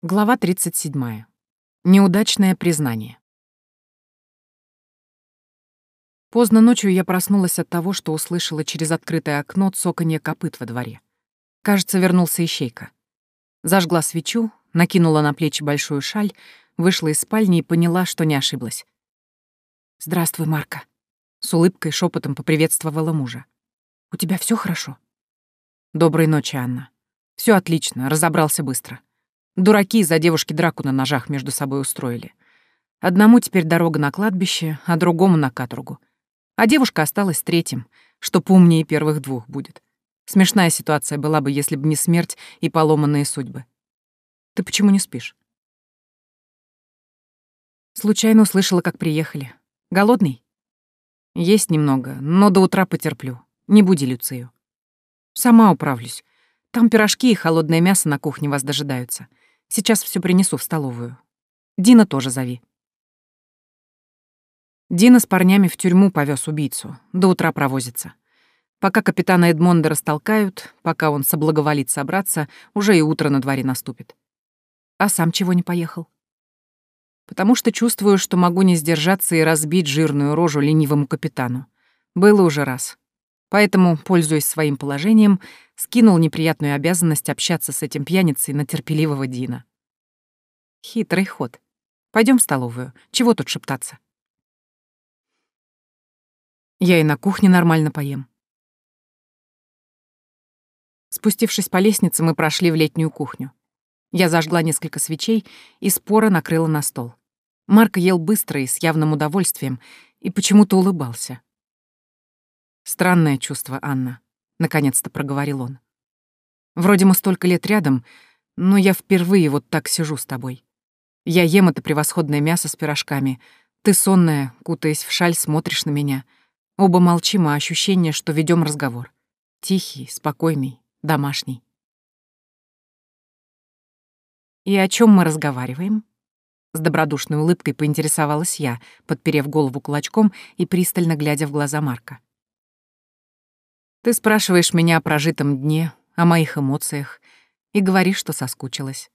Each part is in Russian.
Глава 37. Неудачное признание. Поздно ночью я проснулась от того, что услышала через открытое окно цоканье копыт во дворе. Кажется, вернулся ищейка. Зажгла свечу, накинула на плечи большую шаль, вышла из спальни и поняла, что не ошиблась. «Здравствуй, Марка», — с улыбкой шепотом поприветствовала мужа. «У тебя все хорошо?» «Доброй ночи, Анна. Все отлично, разобрался быстро». Дураки из-за девушки драку на ножах между собой устроили. Одному теперь дорога на кладбище, а другому на каторгу. А девушка осталась третьим, что поумнее первых двух будет. Смешная ситуация была бы, если бы не смерть и поломанные судьбы. Ты почему не спишь? Случайно услышала, как приехали. Голодный? Есть немного, но до утра потерплю. Не буди Люцию. Сама управлюсь. Там пирожки и холодное мясо на кухне вас дожидаются. Сейчас все принесу в столовую. Дина тоже зови. Дина с парнями в тюрьму повез убийцу. До утра провозится. Пока капитана Эдмонда растолкают, пока он соблаговолит собраться, уже и утро на дворе наступит. А сам чего не поехал? Потому что чувствую, что могу не сдержаться и разбить жирную рожу ленивому капитану. Было уже раз. Поэтому, пользуясь своим положением, скинул неприятную обязанность общаться с этим пьяницей на терпеливого Дина. Хитрый ход. Пойдем в столовую. Чего тут шептаться? Я и на кухне нормально поем. Спустившись по лестнице, мы прошли в летнюю кухню. Я зажгла несколько свечей и спора накрыла на стол. Марк ел быстро и с явным удовольствием, и почему-то улыбался. Странное чувство, Анна, наконец-то проговорил он. Вроде мы столько лет рядом, но я впервые вот так сижу с тобой. Я ем это превосходное мясо с пирожками. Ты сонная, кутаясь в шаль, смотришь на меня. Оба молчим, а ощущение, что ведем разговор. Тихий, спокойный, домашний. «И о чем мы разговариваем?» С добродушной улыбкой поинтересовалась я, подперев голову кулачком и пристально глядя в глаза Марка. Ты спрашиваешь меня о прожитом дне, о моих эмоциях и говоришь, что соскучилась.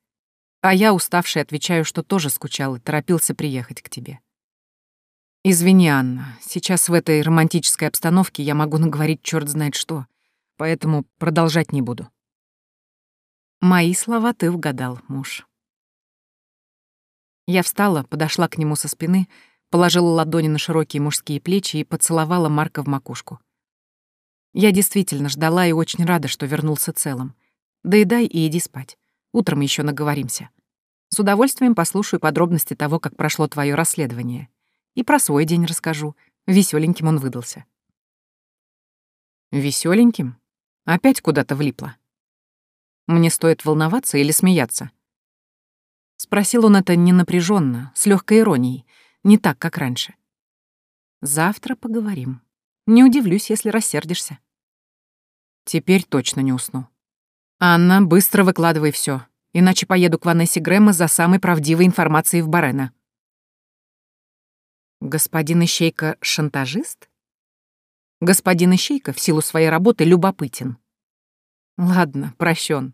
А я, уставший, отвечаю, что тоже скучал и торопился приехать к тебе. Извини, Анна, сейчас в этой романтической обстановке я могу наговорить черт знает что, поэтому продолжать не буду. Мои слова ты угадал, муж. Я встала, подошла к нему со спины, положила ладони на широкие мужские плечи и поцеловала Марка в макушку. Я действительно ждала и очень рада, что вернулся целым. Доедай и иди спать. Утром еще наговоримся. С удовольствием послушаю подробности того, как прошло твое расследование. И про свой день расскажу. Веселеньким он выдался. Веселеньким? Опять куда-то влипла. Мне стоит волноваться или смеяться? Спросил он это не напряженно, с легкой иронией, не так, как раньше. Завтра поговорим. Не удивлюсь, если рассердишься. Теперь точно не усну. Анна, быстро выкладывай все, иначе поеду к Ванессе Грэма за самой правдивой информацией в Барена. Господин Ищейка — шантажист? Господин Ищейка в силу своей работы любопытен. Ладно, прощен.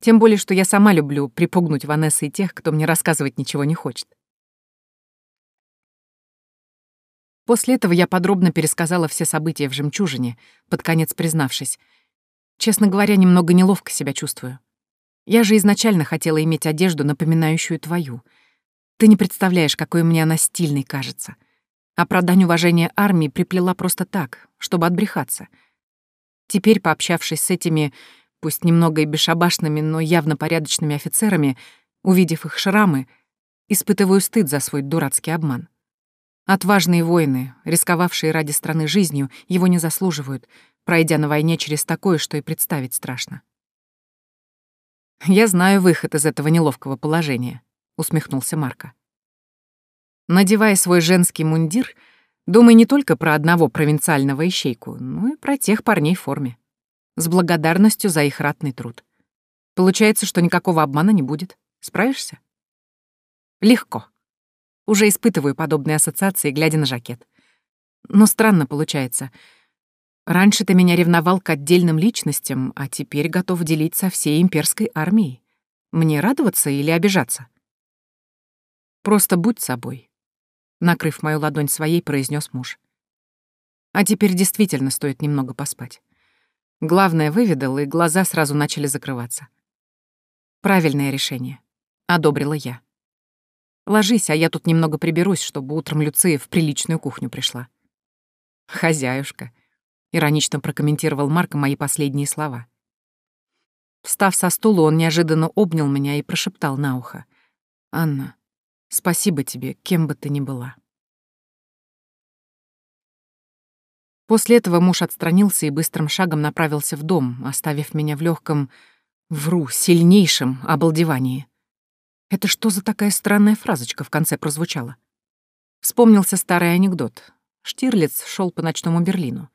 Тем более, что я сама люблю припугнуть Ванессы и тех, кто мне рассказывать ничего не хочет. После этого я подробно пересказала все события в «Жемчужине», под конец признавшись. Честно говоря, немного неловко себя чувствую. Я же изначально хотела иметь одежду, напоминающую твою. Ты не представляешь, какой мне она стильной кажется. А про дань уважения армии приплела просто так, чтобы отбрехаться. Теперь, пообщавшись с этими, пусть немного и бесшабашными, но явно порядочными офицерами, увидев их шрамы, испытываю стыд за свой дурацкий обман. Отважные воины, рисковавшие ради страны жизнью, его не заслуживают, пройдя на войне через такое, что и представить страшно. «Я знаю выход из этого неловкого положения», — усмехнулся Марко. Надевая свой женский мундир, думай не только про одного провинциального ищейку, но и про тех парней в форме. С благодарностью за их ратный труд. Получается, что никакого обмана не будет. Справишься? Легко. Уже испытываю подобные ассоциации, глядя на жакет. Но странно получается. Раньше ты меня ревновал к отдельным личностям, а теперь готов делить со всей имперской армией. Мне радоваться или обижаться? Просто будь собой. Накрыв мою ладонь своей, произнес муж. А теперь действительно стоит немного поспать. Главное выведал, и глаза сразу начали закрываться. Правильное решение. Одобрила я. Ложись, а я тут немного приберусь, чтобы утром Люция в приличную кухню пришла. Хозяюшка. Иронично прокомментировал Марко мои последние слова. Встав со стула, он неожиданно обнял меня и прошептал на ухо. «Анна, спасибо тебе, кем бы ты ни была». После этого муж отстранился и быстрым шагом направился в дом, оставив меня в легком, вру, сильнейшем обалдевании. Это что за такая странная фразочка в конце прозвучала? Вспомнился старый анекдот. Штирлиц шел по ночному Берлину.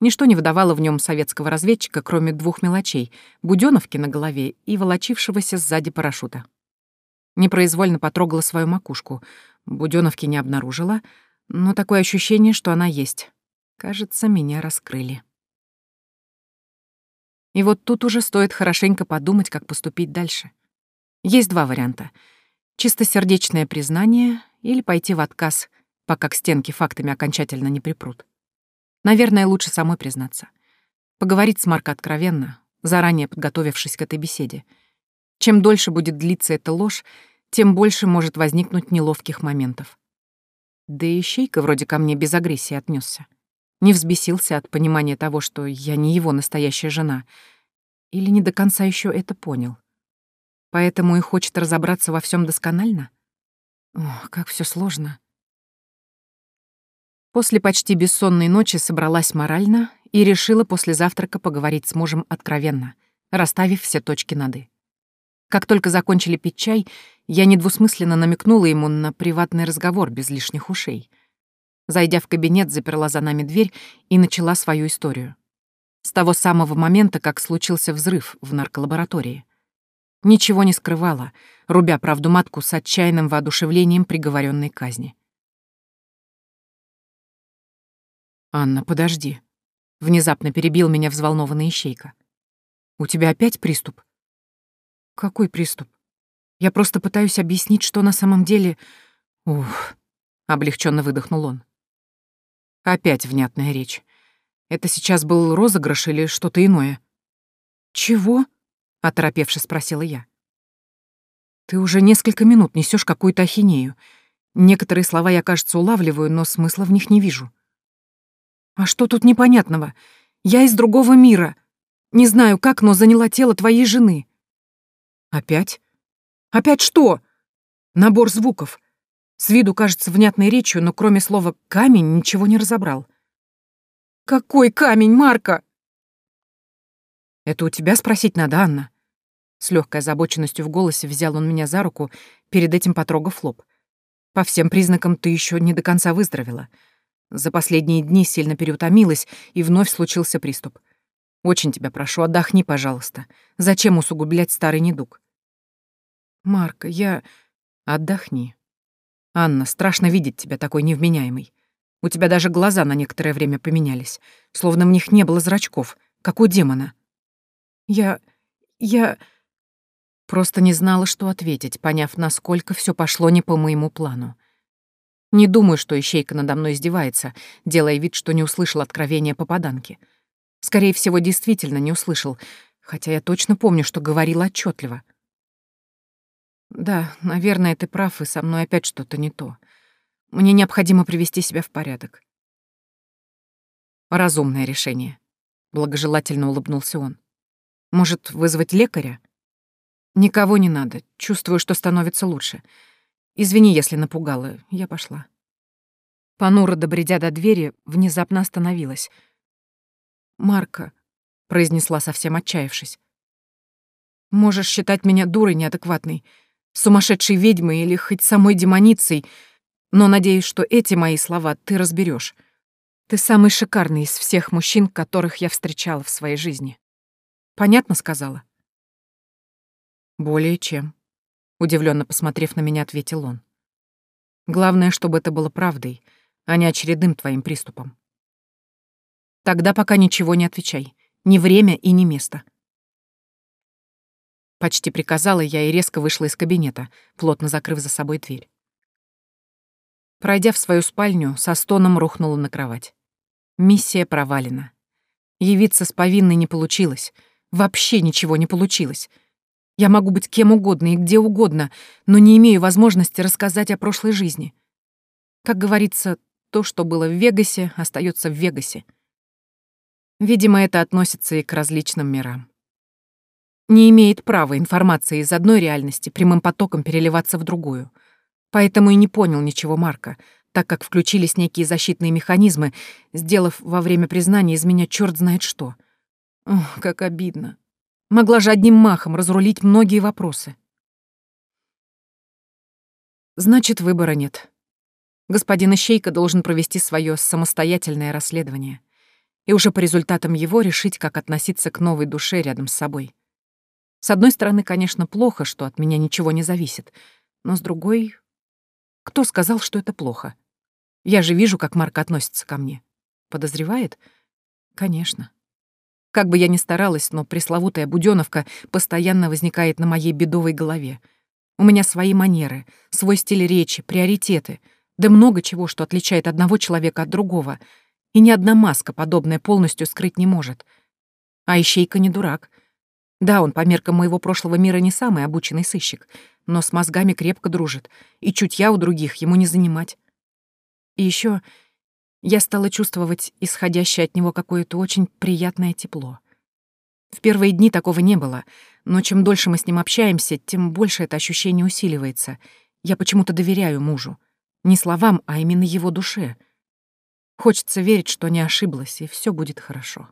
Ничто не выдавало в нем советского разведчика, кроме двух мелочей — будёновки на голове и волочившегося сзади парашюта. Непроизвольно потрогала свою макушку. Будёновки не обнаружила, но такое ощущение, что она есть. Кажется, меня раскрыли. И вот тут уже стоит хорошенько подумать, как поступить дальше. Есть два варианта. Чистосердечное признание или пойти в отказ, пока к стенке фактами окончательно не припрут. Наверное, лучше самой признаться. Поговорить с Марко откровенно, заранее подготовившись к этой беседе. Чем дольше будет длиться эта ложь, тем больше может возникнуть неловких моментов. Да и Щейка вроде ко мне без агрессии отнесся не взбесился от понимания того, что я не его настоящая жена, или не до конца еще это понял. Поэтому и хочет разобраться во всем досконально? Ох, как все сложно. После почти бессонной ночи собралась морально и решила после завтрака поговорить с мужем откровенно, расставив все точки над «и». Как только закончили пить чай, я недвусмысленно намекнула ему на приватный разговор без лишних ушей. Зайдя в кабинет, заперла за нами дверь и начала свою историю. С того самого момента, как случился взрыв в нарколаборатории. Ничего не скрывала, рубя правду матку с отчаянным воодушевлением приговоренной казни. «Анна, подожди», — внезапно перебил меня взволнованный ищейка. «У тебя опять приступ?» «Какой приступ? Я просто пытаюсь объяснить, что на самом деле...» «Ух», — облегченно выдохнул он. Опять внятная речь. Это сейчас был розыгрыш или что-то иное? «Чего?» — оторопевше спросила я. «Ты уже несколько минут несешь какую-то ахинею. Некоторые слова я, кажется, улавливаю, но смысла в них не вижу». «А что тут непонятного? Я из другого мира. Не знаю как, но заняла тело твоей жены». «Опять? Опять что?» «Набор звуков. С виду кажется внятной речью, но кроме слова «камень» ничего не разобрал. «Какой камень, Марка?» «Это у тебя спросить надо, Анна». С легкой озабоченностью в голосе взял он меня за руку, перед этим потрогав лоб. «По всем признакам ты еще не до конца выздоровела. За последние дни сильно переутомилась, и вновь случился приступ. Очень тебя прошу, отдохни, пожалуйста. Зачем усугублять старый недуг?» «Марка, я...» «Отдохни», «Анна, страшно видеть тебя такой невменяемой. У тебя даже глаза на некоторое время поменялись, словно в них не было зрачков, как у демона». «Я... я...» Просто не знала, что ответить, поняв, насколько все пошло не по моему плану. Не думаю, что Ищейка надо мной издевается, делая вид, что не услышал откровения попаданки. Скорее всего, действительно не услышал, хотя я точно помню, что говорил отчетливо. Да, наверное, ты прав, и со мной опять что-то не то. Мне необходимо привести себя в порядок. Разумное решение. Благожелательно улыбнулся он. Может, вызвать лекаря? Никого не надо. Чувствую, что становится лучше. Извини, если напугала. Я пошла. Панура, добредя до двери, внезапно остановилась. «Марка», — произнесла совсем отчаявшись, — «можешь считать меня дурой неадекватной сумасшедшей ведьмой или хоть самой демоницей, но надеюсь, что эти мои слова ты разберешь. Ты самый шикарный из всех мужчин, которых я встречала в своей жизни. Понятно сказала? Более чем. Удивленно посмотрев на меня, ответил он. Главное, чтобы это было правдой, а не очередным твоим приступом. Тогда пока ничего не отвечай. Ни время и ни место. Почти приказала я и резко вышла из кабинета, плотно закрыв за собой дверь. Пройдя в свою спальню, со стоном рухнула на кровать. Миссия провалена. Явиться с повинной не получилось. Вообще ничего не получилось. Я могу быть кем угодно и где угодно, но не имею возможности рассказать о прошлой жизни. Как говорится, то, что было в Вегасе, остается в Вегасе. Видимо, это относится и к различным мирам. Не имеет права информация из одной реальности прямым потоком переливаться в другую. Поэтому и не понял ничего Марка, так как включились некие защитные механизмы, сделав во время признания из меня черт знает что. Ох, как обидно. Могла же одним махом разрулить многие вопросы. Значит, выбора нет. Господин Ищейка должен провести свое самостоятельное расследование и уже по результатам его решить, как относиться к новой душе рядом с собой. С одной стороны, конечно, плохо, что от меня ничего не зависит, но с другой... Кто сказал, что это плохо? Я же вижу, как Марк относится ко мне. Подозревает? Конечно. Как бы я ни старалась, но пресловутая будёновка постоянно возникает на моей бедовой голове. У меня свои манеры, свой стиль речи, приоритеты, да много чего, что отличает одного человека от другого, и ни одна маска подобная полностью скрыть не может. А Ищейка не дурак. Да, он по меркам моего прошлого мира не самый обученный сыщик, но с мозгами крепко дружит, и чутья у других ему не занимать. И еще я стала чувствовать исходящее от него какое-то очень приятное тепло. В первые дни такого не было, но чем дольше мы с ним общаемся, тем больше это ощущение усиливается. Я почему-то доверяю мужу. Не словам, а именно его душе. Хочется верить, что не ошиблась, и все будет хорошо.